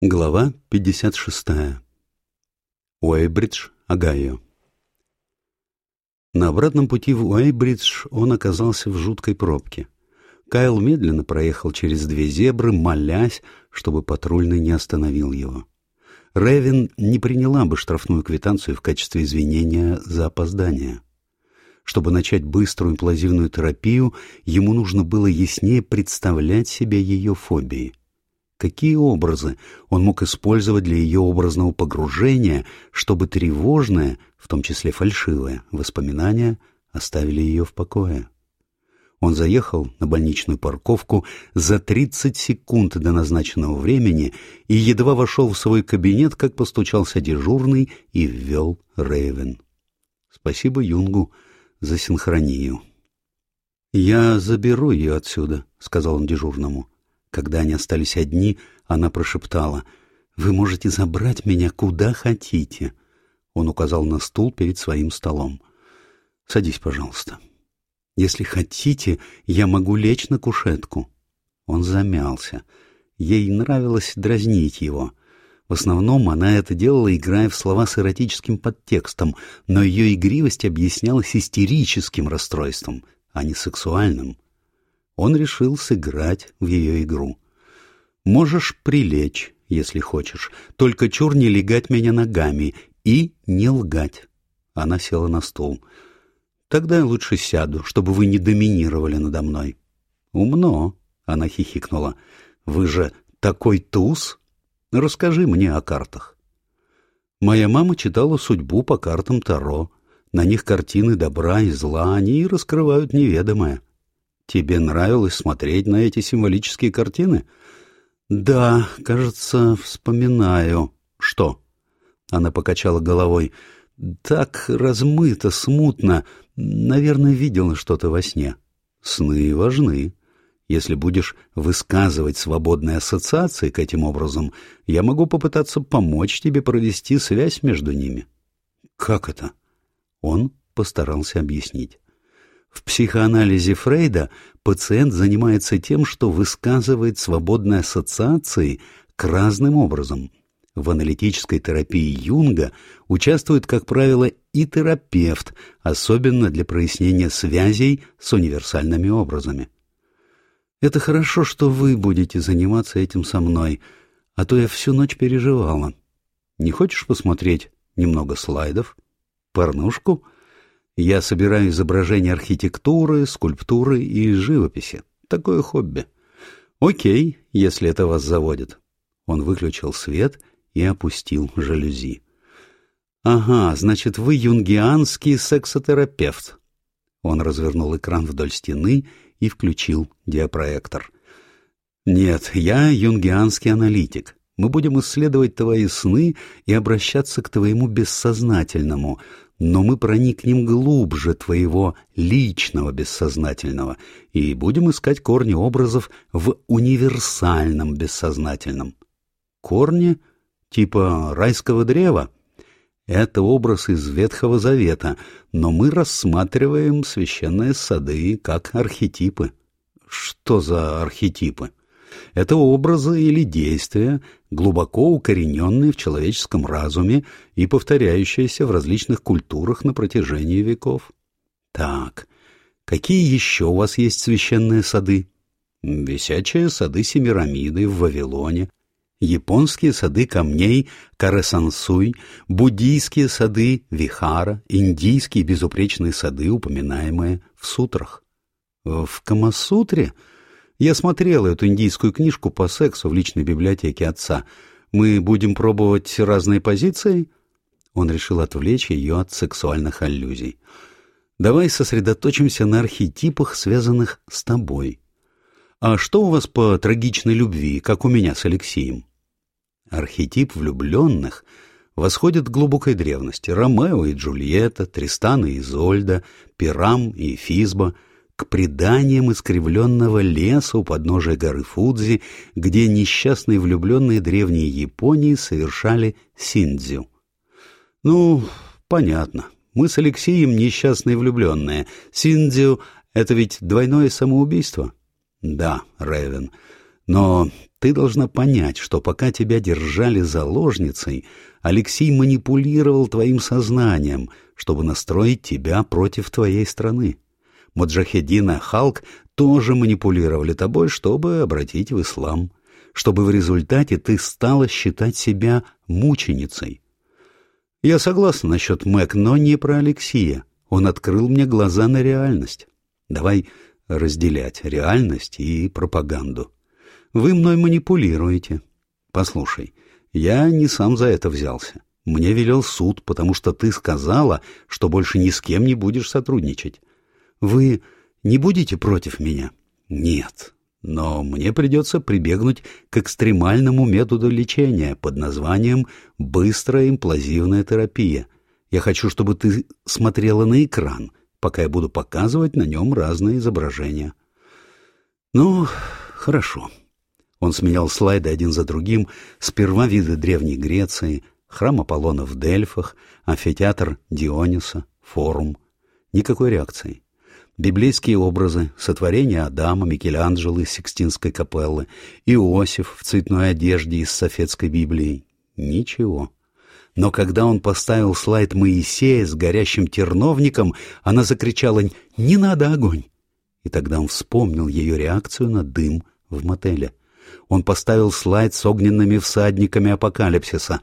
Глава 56. Уэйбридж, Огайо. На обратном пути в Уэйбридж он оказался в жуткой пробке. Кайл медленно проехал через две зебры, молясь, чтобы патрульный не остановил его. Ревен не приняла бы штрафную квитанцию в качестве извинения за опоздание. Чтобы начать быструю имплазивную терапию, ему нужно было яснее представлять себе ее фобии. Какие образы он мог использовать для ее образного погружения, чтобы тревожное, в том числе фальшивое, воспоминания оставили ее в покое? Он заехал на больничную парковку за 30 секунд до назначенного времени и едва вошел в свой кабинет, как постучался дежурный и ввел Рейвен. Спасибо Юнгу за синхронию. «Я заберу ее отсюда», — сказал он дежурному. Когда они остались одни, она прошептала, «Вы можете забрать меня куда хотите». Он указал на стул перед своим столом. «Садись, пожалуйста. Если хотите, я могу лечь на кушетку». Он замялся. Ей нравилось дразнить его. В основном она это делала, играя в слова с эротическим подтекстом, но ее игривость объяснялась истерическим расстройством, а не сексуальным он решил сыграть в ее игру. «Можешь прилечь, если хочешь, только чур не легать меня ногами и не лгать». Она села на стул. «Тогда я лучше сяду, чтобы вы не доминировали надо мной». «Умно», — она хихикнула. «Вы же такой туз? Расскажи мне о картах». Моя мама читала судьбу по картам Таро. На них картины добра и зла, они раскрывают неведомое. Тебе нравилось смотреть на эти символические картины? Да, кажется, вспоминаю. Что? Она покачала головой. Так размыто, смутно. Наверное, видела что-то во сне. Сны важны. Если будешь высказывать свободные ассоциации к этим образом, я могу попытаться помочь тебе провести связь между ними. Как это? Он постарался объяснить. В психоанализе Фрейда пациент занимается тем, что высказывает свободные ассоциации к разным образом. В аналитической терапии Юнга участвует, как правило, и терапевт, особенно для прояснения связей с универсальными образами. «Это хорошо, что вы будете заниматься этим со мной, а то я всю ночь переживала. Не хочешь посмотреть немного слайдов? Порнушку?» Я собираю изображения архитектуры, скульптуры и живописи. Такое хобби. Окей, если это вас заводит. Он выключил свет и опустил жалюзи. Ага, значит, вы юнгианский сексотерапевт. Он развернул экран вдоль стены и включил диапроектор. Нет, я юнгианский аналитик. Мы будем исследовать твои сны и обращаться к твоему бессознательному, но мы проникнем глубже твоего личного бессознательного и будем искать корни образов в универсальном бессознательном. Корни типа райского древа? Это образ из Ветхого Завета, но мы рассматриваем священные сады как архетипы. Что за архетипы? Это образы или действия, глубоко укорененные в человеческом разуме и повторяющиеся в различных культурах на протяжении веков. Так, какие еще у вас есть священные сады? Висячие сады Семирамиды в Вавилоне, японские сады камней Карасансуй, буддийские сады Вихара, индийские безупречные сады, упоминаемые в сутрах. В Камасутре — я смотрел эту индийскую книжку по сексу в личной библиотеке отца. Мы будем пробовать разные позиции?» Он решил отвлечь ее от сексуальных аллюзий. «Давай сосредоточимся на архетипах, связанных с тобой. А что у вас по трагичной любви, как у меня с Алексеем?» Архетип влюбленных восходит к глубокой древности. Ромео и Джульетта, Тристан и Изольда, Пирам и Физба — к преданиям искривленного леса у подножия горы Фудзи, где несчастные влюбленные древней Японии совершали синдзю. Ну, понятно. Мы с Алексеем несчастные влюбленные. Синдзю — это ведь двойное самоубийство? Да, Рэвен. Но ты должна понять, что пока тебя держали заложницей, Алексей манипулировал твоим сознанием, чтобы настроить тебя против твоей страны. Моджахедин и Халк тоже манипулировали тобой, чтобы обратить в ислам, чтобы в результате ты стала считать себя мученицей. Я согласна насчет Мэг, но не про Алексея. Он открыл мне глаза на реальность. Давай разделять реальность и пропаганду. Вы мной манипулируете. Послушай, я не сам за это взялся. Мне велел суд, потому что ты сказала, что больше ни с кем не будешь сотрудничать. Вы не будете против меня? Нет. Но мне придется прибегнуть к экстремальному методу лечения под названием «быстрая имплазивная терапия». Я хочу, чтобы ты смотрела на экран, пока я буду показывать на нем разные изображения. Ну, хорошо. Он сменял слайды один за другим, сперва виды Древней Греции, храм Аполлона в Дельфах, амфитеатр Диониса, форум. Никакой реакции. Библейские образы, сотворение Адама, Микеланджело из Сикстинской капеллы, Иосиф в цветной одежде из Софетской Библии. Ничего. Но когда он поставил слайд Моисея с горящим терновником, она закричала «Не надо огонь!» И тогда он вспомнил ее реакцию на дым в мотеле. Он поставил слайд с огненными всадниками апокалипсиса.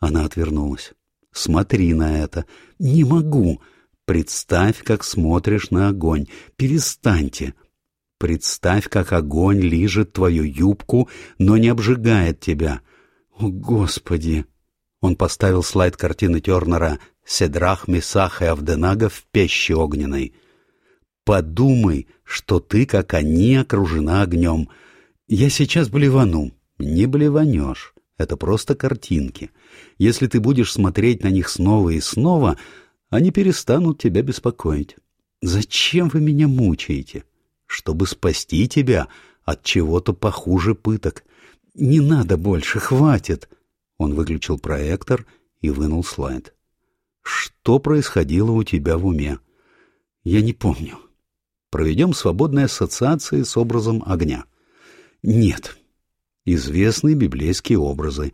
Она отвернулась. «Смотри на это». «Не могу». «Представь, как смотришь на огонь. Перестаньте». «Представь, как огонь лижет твою юбку, но не обжигает тебя». «О, Господи!» Он поставил слайд картины Тернера «Седрах, Месах и Авденага в пеще огненной». «Подумай, что ты, как они, окружена огнем». Я сейчас блевану. Не блеванешь. Это просто картинки. Если ты будешь смотреть на них снова и снова, они перестанут тебя беспокоить. Зачем вы меня мучаете? Чтобы спасти тебя от чего-то похуже пыток. Не надо больше, хватит. Он выключил проектор и вынул слайд. Что происходило у тебя в уме? Я не помню. Проведем свободные ассоциации с образом огня. Нет. Известны библейские образы.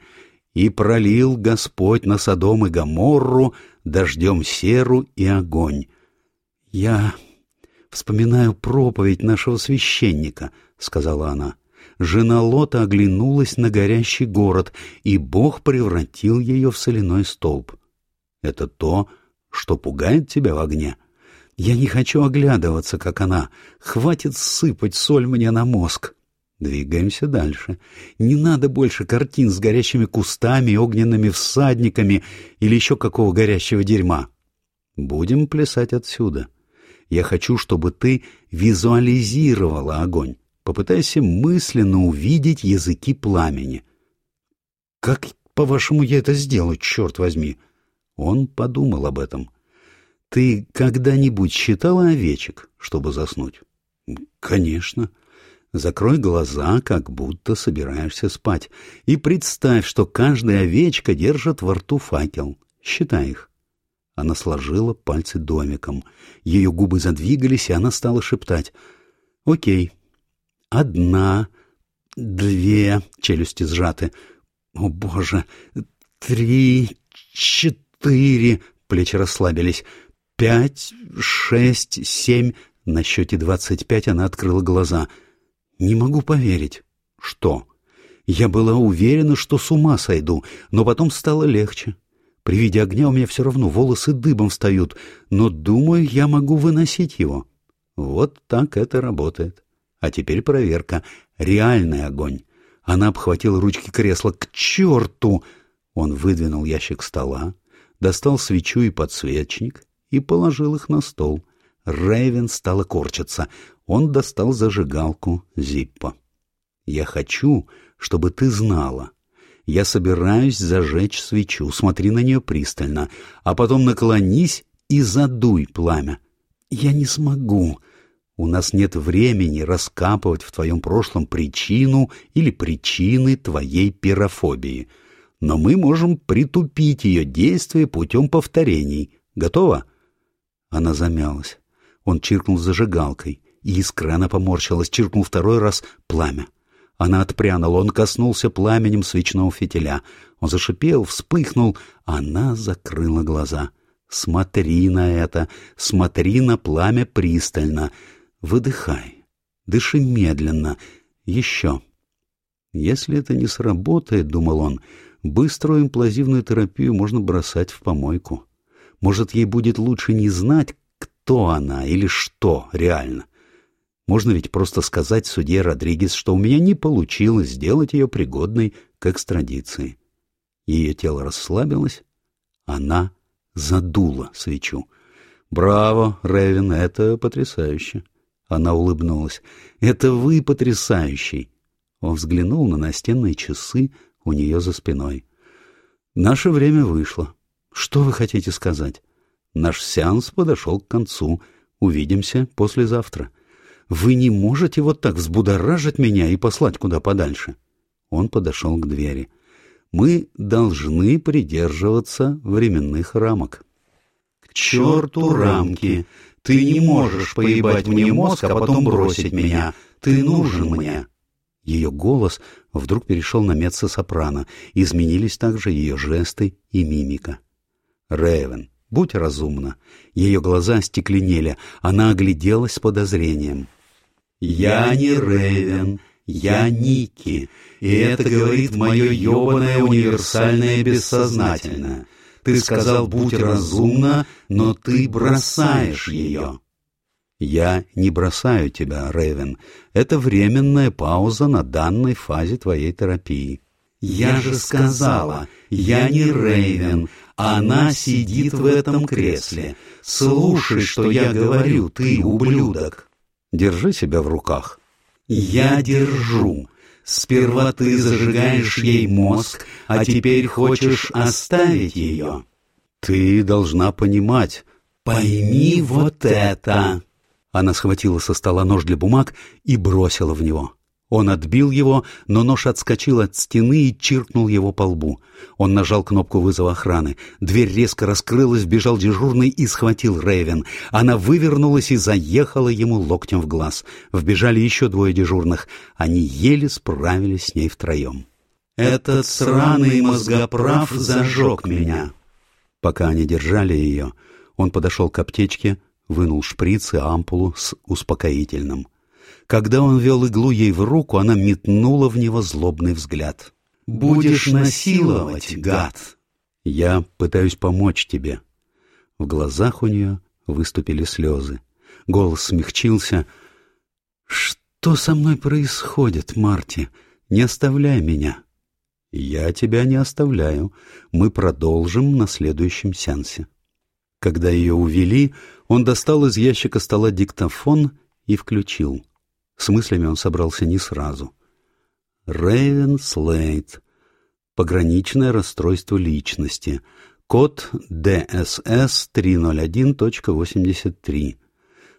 «И пролил Господь на Содом и Гоморру дождем серу и огонь». «Я вспоминаю проповедь нашего священника», — сказала она. Жена Лота оглянулась на горящий город, и Бог превратил ее в соляной столб. «Это то, что пугает тебя в огне?» «Я не хочу оглядываться, как она. Хватит сыпать соль мне на мозг». Двигаемся дальше. Не надо больше картин с горящими кустами, огненными всадниками или еще какого горящего дерьма. Будем плясать отсюда. Я хочу, чтобы ты визуализировала огонь. Попытайся мысленно увидеть языки пламени. Как, по-вашему, я это сделаю, черт возьми? Он подумал об этом. Ты когда-нибудь считала овечек, чтобы заснуть? Конечно. Закрой глаза, как будто собираешься спать, и представь, что каждая овечка держит во рту факел. Считай их. Она сложила пальцы домиком. Ее губы задвигались, и она стала шептать. «Окей. Одна, две...» Челюсти сжаты. «О, Боже! Три, четыре...» Плечи расслабились. «Пять, шесть, семь...» На счете двадцать пять она открыла глаза — не могу поверить. Что? Я была уверена, что с ума сойду, но потом стало легче. При виде огня у меня все равно волосы дыбом встают, но, думаю, я могу выносить его. Вот так это работает. А теперь проверка. Реальный огонь. Она обхватила ручки кресла. К черту! Он выдвинул ящик стола, достал свечу и подсвечник и положил их на стол. Рэйвен стала корчиться. Он достал зажигалку Зиппо. «Я хочу, чтобы ты знала. Я собираюсь зажечь свечу. Смотри на нее пристально, а потом наклонись и задуй пламя. Я не смогу. У нас нет времени раскапывать в твоем прошлом причину или причины твоей пирофобии. Но мы можем притупить ее действие путем повторений. Готово?» Она замялась. Он чиркнул зажигалкой. Искра, она поморщилась, чиркнул второй раз пламя. Она отпрянула, он коснулся пламенем свечного фитиля. Он зашипел, вспыхнул. Она закрыла глаза. «Смотри на это! Смотри на пламя пристально! Выдыхай! Дыши медленно! Еще!» «Если это не сработает, — думал он, — быструю имплазивную терапию можно бросать в помойку. Может, ей будет лучше не знать, кто она или что реально. Можно ведь просто сказать судье Родригес, что у меня не получилось сделать ее пригодной к экстрадиции. Ее тело расслабилось, она задула свечу. «Браво, Ревен, это потрясающе!» Она улыбнулась. «Это вы потрясающий!» Он взглянул на настенные часы у нее за спиной. «Наше время вышло. Что вы хотите сказать? Наш сеанс подошел к концу. Увидимся послезавтра. Вы не можете вот так взбудоражить меня и послать куда подальше». Он подошел к двери. «Мы должны придерживаться временных рамок». «К черту рамки! Ты не можешь поебать мне мозг, а потом бросить меня. Ты нужен мне!» Ее голос вдруг перешел на меццо-сопрано, изменились также ее жесты и мимика. «Рэйвен, будь разумна». Ее глаза стекленели, она огляделась с подозрением. «Я не Рэйвен, я Ники, и это говорит мое ебаное универсальное бессознательное. Ты сказал, будь разумна, но ты бросаешь ее». «Я не бросаю тебя, Рэйвен. Это временная пауза на данной фазе твоей терапии». «Я же сказала, я не Рэйвен. Она сидит в этом кресле. Слушай, что я говорю, ты ублюдок». «Держи себя в руках». «Я держу. Сперва ты зажигаешь ей мозг, а теперь хочешь оставить ее». «Ты должна понимать». «Пойми вот это!» Она схватила со стола нож для бумаг и бросила в него. Он отбил его, но нож отскочил от стены и чиркнул его по лбу. Он нажал кнопку вызова охраны. Дверь резко раскрылась, вбежал дежурный и схватил Рейвен. Она вывернулась и заехала ему локтем в глаз. Вбежали еще двое дежурных. Они еле справились с ней втроем. «Этот сраный мозгоправ зажег меня!» Пока они держали ее, он подошел к аптечке, вынул шприц и ампулу с успокоительным. Когда он вел иглу ей в руку, она метнула в него злобный взгляд. «Будешь насиловать, гад!» «Я пытаюсь помочь тебе». В глазах у нее выступили слезы. Голос смягчился. «Что со мной происходит, Марти? Не оставляй меня». «Я тебя не оставляю. Мы продолжим на следующем сеансе». Когда ее увели, он достал из ящика стола диктофон и включил. С мыслями он собрался не сразу. Рейвен Слейт. Пограничное расстройство личности. Код ДСС 301.83.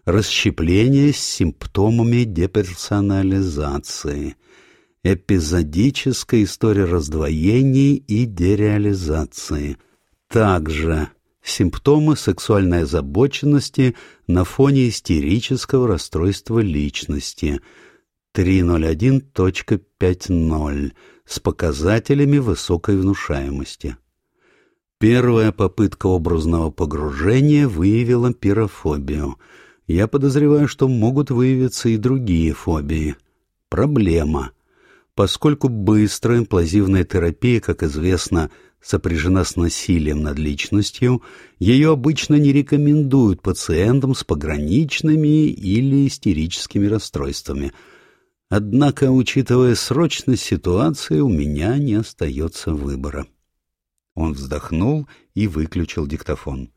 Расщепление с симптомами деперсонализации. Эпизодическая история раздвоений и дереализации. Также симптомы сексуальной озабоченности на фоне истерического расстройства личности 301.50 с показателями высокой внушаемости. Первая попытка образного погружения выявила пирофобию. Я подозреваю, что могут выявиться и другие фобии. Проблема. Поскольку быстрая имплазивная терапия, как известно, сопряжена с насилием над личностью, ее обычно не рекомендуют пациентам с пограничными или истерическими расстройствами. Однако, учитывая срочность ситуации, у меня не остается выбора. Он вздохнул и выключил диктофон.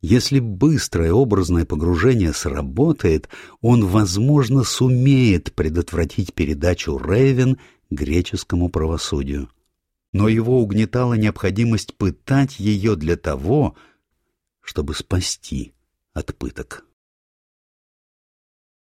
Если быстрое образное погружение сработает, он, возможно, сумеет предотвратить передачу Рейвен греческому правосудию но его угнетала необходимость пытать ее для того, чтобы спасти от пыток.